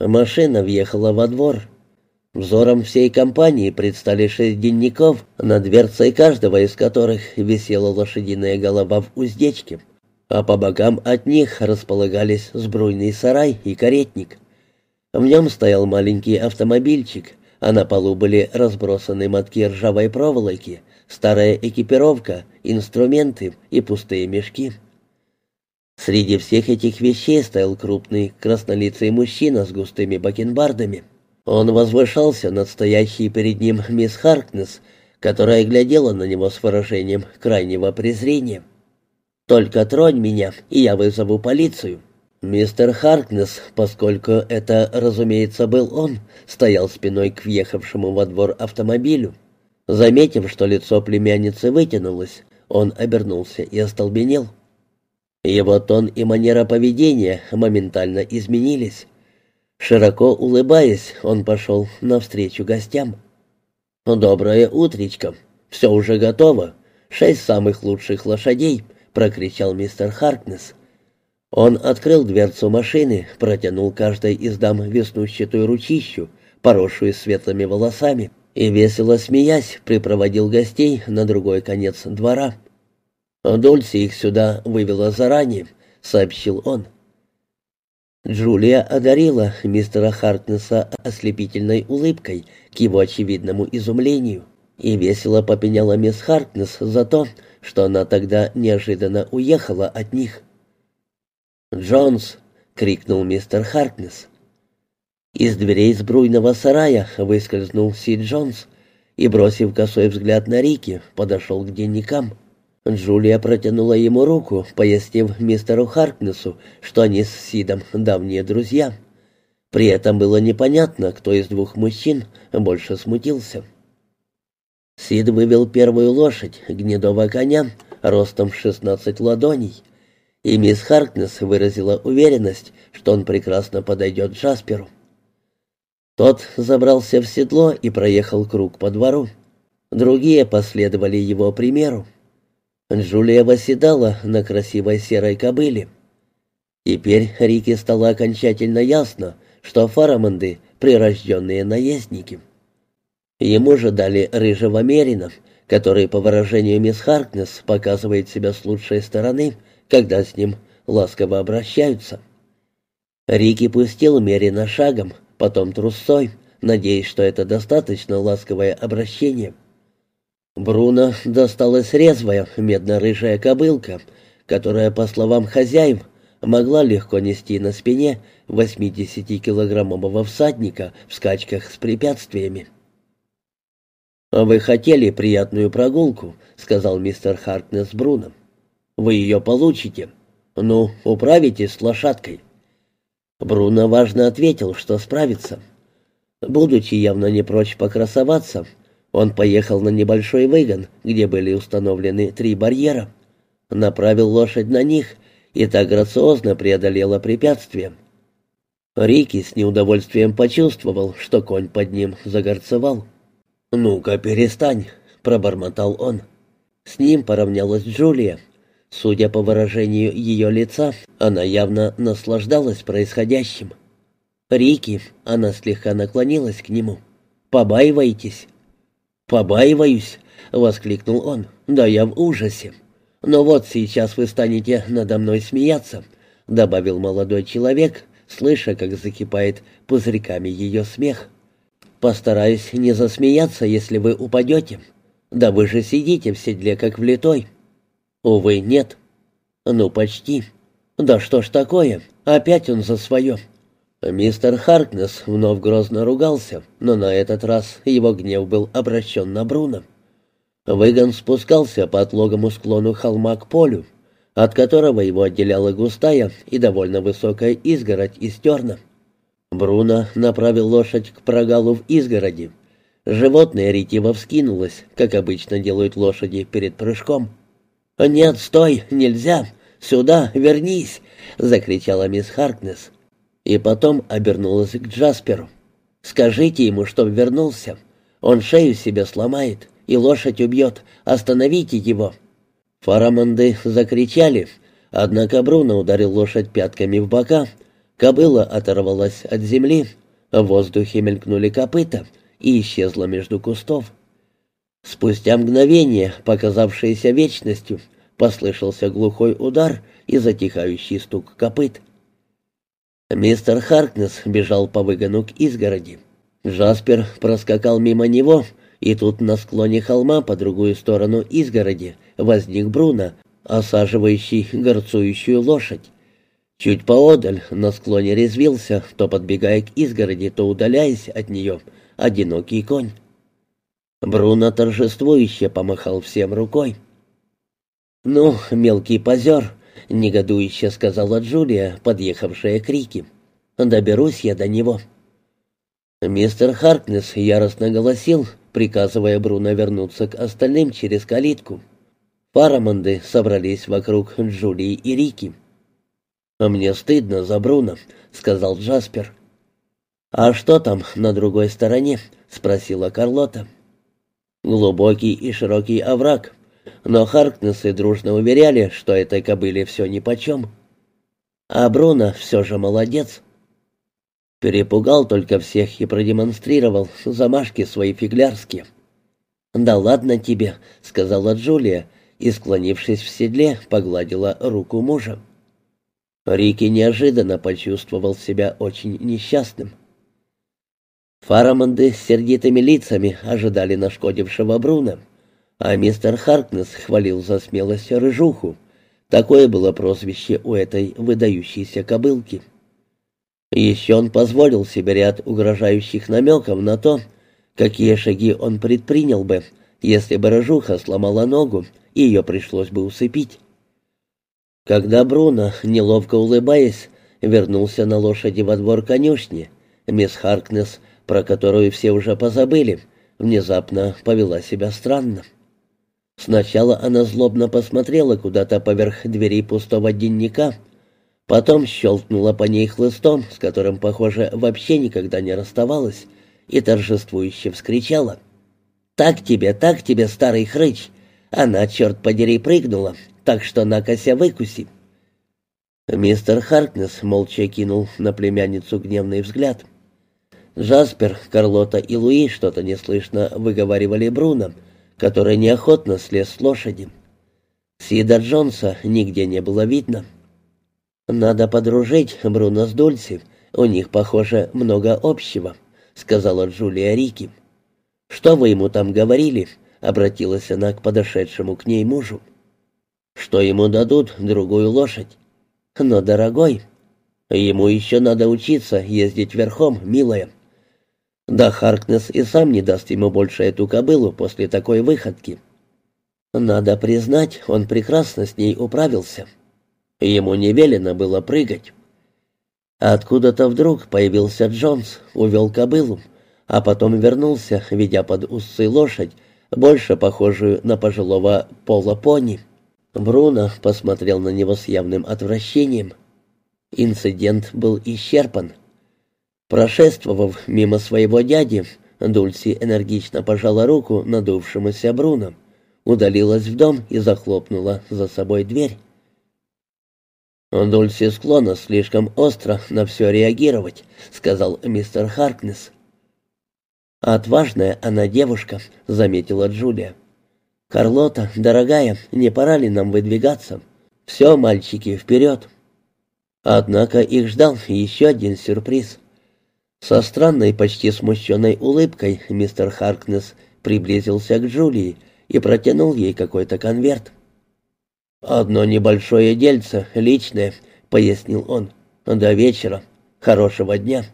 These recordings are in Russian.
Машина въехала во двор. Взором всей компании предстали шесть денников, на дверце каждого из которых висела лошадиная голова в уздечке, а по бокам от них располагались сбруйный сарай и каретник. В нем стоял маленький автомобильчик, а на полу были разбросаны мотки ржавой проволоки, старая экипировка, инструменты и пустые мешки. Среди всех этих вещей стоял крупный краснолицый мужчина с густыми бакенбардами. Он возвышался над стоящей перед ним мисс Харкнес, которая глядела на него с выражением крайнего презрения. «Только тронь меня, и я вызову полицию». Мистер Харкнес, поскольку это, разумеется, был он, стоял спиной к въехавшему во двор автомобилю. Заметив, что лицо племянницы вытянулось, он обернулся и остолбенел. Его тон и манера поведения моментально изменились. Широко улыбаясь, он пошел навстречу гостям. «Доброе утречко. Все уже готово. Шесть самых лучших лошадей», — прокричал мистер Харкнес. Он открыл дверцу машины, протянул каждой из дам веснущатую ручищу, поросшую светлыми волосами, и, весело смеясь, припроводил гостей на другой конец двора. «Дульси их сюда вывела заранее», — сообщил он. Джулия одарила мистера Хартнесса ослепительной улыбкой к его очевидному изумлению и весело попеняла мисс Хартнесс за то, что она тогда неожиданно уехала от них. «Джонс!» — крикнул мистер Хартнесс. Из дверей сбруйного сарая выскользнул Си Джонс и, бросив косой взгляд на Рики, подошел к денникам. Джулия протянула ему руку, пояснив мистеру Харкнесу, что они с Сидом давние друзья. При этом было непонятно, кто из двух мужчин больше смутился. Сид вывел первую лошадь, гнедого коня, ростом в шестнадцать ладоней, и мисс Харкнес выразила уверенность, что он прекрасно подойдет Джасперу. Тот забрался в седло и проехал круг по двору. Другие последовали его примеру. Джулия восседала на красивой серой кобыле. Теперь Рике стало окончательно ясно, что Фарамонды — прирожденные наездники. Ему же дали рыжего мерина, который, по выражению мисс Харкнес, показывает себя с лучшей стороны, когда с ним ласково обращаются. Рики пустил Мерина шагом, потом трусцой, надеясь, что это достаточно ласковое обращение — Бруно досталась резвая медно-рыжая кобылка, которая, по словам хозяев, могла легко нести на спине 80-килограммового всадника в скачках с препятствиями. «Вы хотели приятную прогулку», — сказал мистер Харкнес Бруно. «Вы ее получите. Ну, управитесь с лошадкой». Бруно важно ответил, что справится. Будучи явно не прочь покрасоваться, он поехал на небольшой выгон, где были установлены три барьера, направил лошадь на них и так грациозно преодолела препятствие. Рики с неудовольствием почувствовал, что конь под ним загорцевал. «Ну-ка, перестань», — пробормотал он. С ним поравнялась Джулия. Судя по выражению ее лица, она явно наслаждалась происходящим. «Рики», — она слегка наклонилась к нему, — «побаивайтесь». «Побаиваюсь!» — воскликнул он. «Да я в ужасе!» «Но вот сейчас вы станете надо мной смеяться», — добавил молодой человек, слыша, как закипает пузырьками ее смех. «Постараюсь не засмеяться, если вы упадете. Да вы же сидите в седле, как влитой». «Увы, нет». «Ну, почти». «Да что ж такое? Опять он за свое». Мистер Харкнес вновь грозно ругался, но на этот раз его гнев был обращен на Бруно. Выгон спускался по отлогому склону холма к полю, от которого его отделяла густая и довольно высокая изгородь из терна. Бруно направил лошадь к прогалу в изгороди. Животное ретиво вскинулось, как обычно делают лошади перед прыжком. «Нет, стой, нельзя! Сюда, вернись!» — закричала мисс Харкнес и потом обернулась к Джасперу. «Скажите ему, чтоб вернулся. Он шею себе сломает и лошадь убьет. Остановите его!» Фарамонды закричали, однако Бруно ударил лошадь пятками в бока, Кобыла оторвалась от земли, в воздухе мелькнули копыта и исчезла между кустов. Спустя мгновение, показавшееся вечностью, послышался глухой удар и затихающий стук копыт. Мистер Харкнес бежал по выгону к изгороди. Джаспер проскакал мимо него, и тут на склоне холма по другую сторону изгороди возник Бруно, осаживающий горцующую лошадь. Чуть поодаль на склоне резвился, то подбегая к изгороди, то удаляясь от нее, одинокий конь. Бруно торжествующе помахал всем рукой. «Ну, мелкий позер», — негодующе сказала Джулия, подъехавшая к Рике. «Доберусь я до него». Мистер Харкнес яростно голосил, приказывая Бруно вернуться к остальным через калитку. Парамонды собрались вокруг Джулии и Рики. «А «Мне стыдно за Бруно», — сказал Джаспер. «А что там на другой стороне?» — спросила Карлота. «Глубокий и широкий овраг, но Харкнессы дружно уверяли, что этой кобыле все нипочем. А Бруно все же молодец». Перепугал только всех и продемонстрировал замашки свои фиглярские. «Да ладно тебе», — сказала Джулия, и, склонившись в седле, погладила руку мужа. Рики неожиданно почувствовал себя очень несчастным. Фарамонды с сердитыми лицами ожидали нашкодившего Бруна, а мистер Харкнес хвалил за смелость рыжуху. Такое было прозвище у этой выдающейся кобылки. Еще он позволил себе ряд угрожающих намеков на то, какие шаги он предпринял бы, если бы рыжуха сломала ногу, и ее пришлось бы усыпить. Когда Бруно, неловко улыбаясь, вернулся на лошади во двор конюшни, мисс Харкнес, про которую все уже позабыли, внезапно повела себя странно. Сначала она злобно посмотрела куда-то поверх двери пустого денника, потом щелкнула по ней хлыстом, с которым, похоже, вообще никогда не расставалась, и торжествующе вскричала. «Так тебе, так тебе, старый хрыч! Она, черт подери, прыгнула, так что накося выкуси. Мистер Харкнес молча кинул на племянницу гневный взгляд. Джаспер, Карлота и Луи что-то неслышно выговаривали Бруно, который неохотно слез с лошади. Сида Джонса нигде не было видно. «Надо подружить Бруно с Дульси, у них, похоже, много общего», — сказала Джулия Рики. «Что вы ему там говорили?» — обратилась она к подошедшему к ней мужу что ему дадут другую лошадь. Но, дорогой, ему еще надо учиться ездить верхом, милая. Да Харкнес и сам не даст ему больше эту кобылу после такой выходки. Надо признать, он прекрасно с ней управился. Ему не велено было прыгать. Откуда-то вдруг появился Джонс, увел кобылу, а потом вернулся, ведя под усы лошадь, больше похожую на пожилого пола пони. Бруно посмотрел на него с явным отвращением. Инцидент был исчерпан. Прошествовав мимо своего дяди, Дульси энергично пожала руку надувшемуся Бруно, удалилась в дом и захлопнула за собой дверь. «Дульси склонна слишком остро на все реагировать», — сказал мистер Харкнес. «Отважная она девушка», — заметила Джулия. «Карлота, дорогая, не пора ли нам выдвигаться? Все, мальчики, вперед!» Однако их ждал еще один сюрприз. Со странной, почти смущенной улыбкой мистер Харкнес приблизился к Джулии и протянул ей какой-то конверт. «Одно небольшое дельце, личное», — пояснил он. «До вечера. Хорошего дня».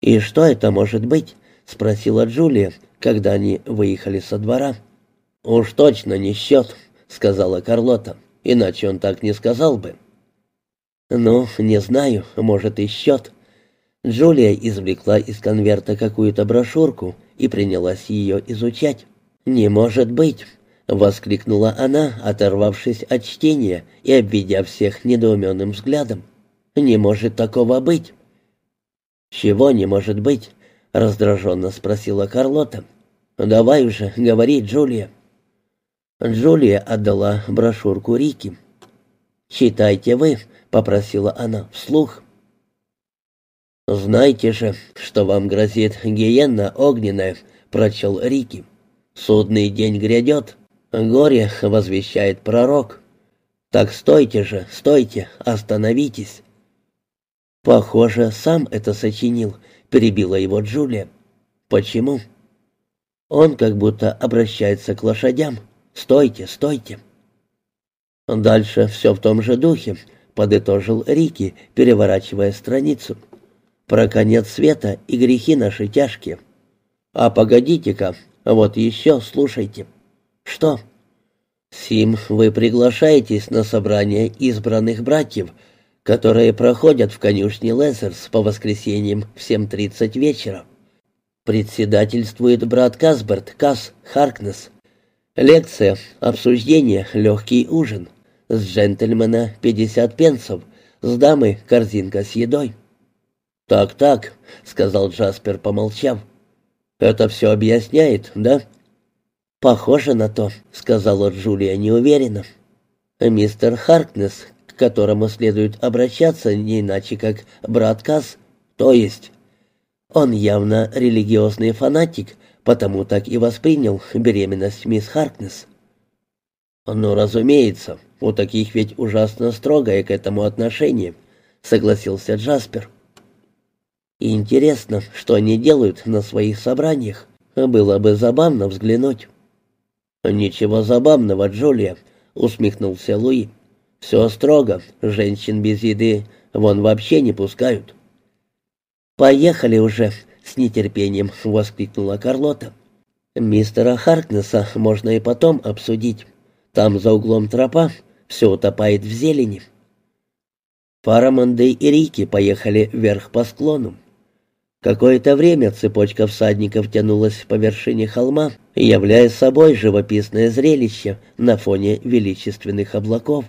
«И что это может быть?» — спросила Джулия, когда они выехали со двора. «Уж точно не счет», — сказала Карлота. «Иначе он так не сказал бы». «Ну, не знаю, может и счет». Джулия извлекла из конверта какую-то брошюрку и принялась ее изучать. «Не может быть!» — воскликнула она, оторвавшись от чтения и обведя всех недоуменным взглядом. «Не может такого быть!» «Чего не может быть?» — раздраженно спросила Карлота. «Давай уже, говори, Джулия». Джулия отдала брошюрку Рике. «Читайте вы», — попросила она вслух. «Знайте же, что вам грозит гиенна огненная», — прочел Рики. «Судный день грядет. Горе возвещает пророк. Так стойте же, стойте, остановитесь». «Похоже, сам это сочинил», — перебила его Джулия. «Почему?» «Он как будто обращается к лошадям. Стойте, стойте». Дальше все в том же духе, подытожил Рики, переворачивая страницу. Про конец света и грехи наши тяжкие. А погодите-ка, вот еще слушайте. Что? Сим, вы приглашаетесь на собрание избранных братьев, которые проходят в конюшне Лезерс по воскресеньям в 7.30 вечера. Председательствует брат Касберт, Кас, Харкнес. Лекция, обсуждение, легкий ужин. С джентльмена 50 пенсов, с дамы корзинка с едой. «Так-так», — сказал Джаспер, помолчав. «Это все объясняет, да?» «Похоже на то», — сказала Джулия неуверенно. «Мистер Харкнес, к которому следует обращаться не иначе, как брат Касс, то есть...» Он явно религиозный фанатик, потому так и воспринял беременность мисс Харкнес. «Ну, разумеется, у таких ведь ужасно строгое к этому отношение», — согласился Джаспер. «Интересно, что они делают на своих собраниях. Было бы забавно взглянуть». «Ничего забавного, Джулия», — усмехнулся Луи. «Все строго, женщин без еды вон вообще не пускают». «Поехали уже», — с нетерпением воскликнула Карлота. «Мистера Харкнесса можно и потом обсудить». Там за углом тропа, все утопает в зелени. Парамонды и Рики поехали вверх по склону. Какое-то время цепочка всадников тянулась по вершине холма, являя собой живописное зрелище на фоне величественных облаков.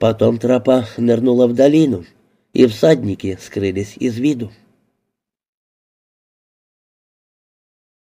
Потом тропа нырнула в долину, и всадники скрылись из виду.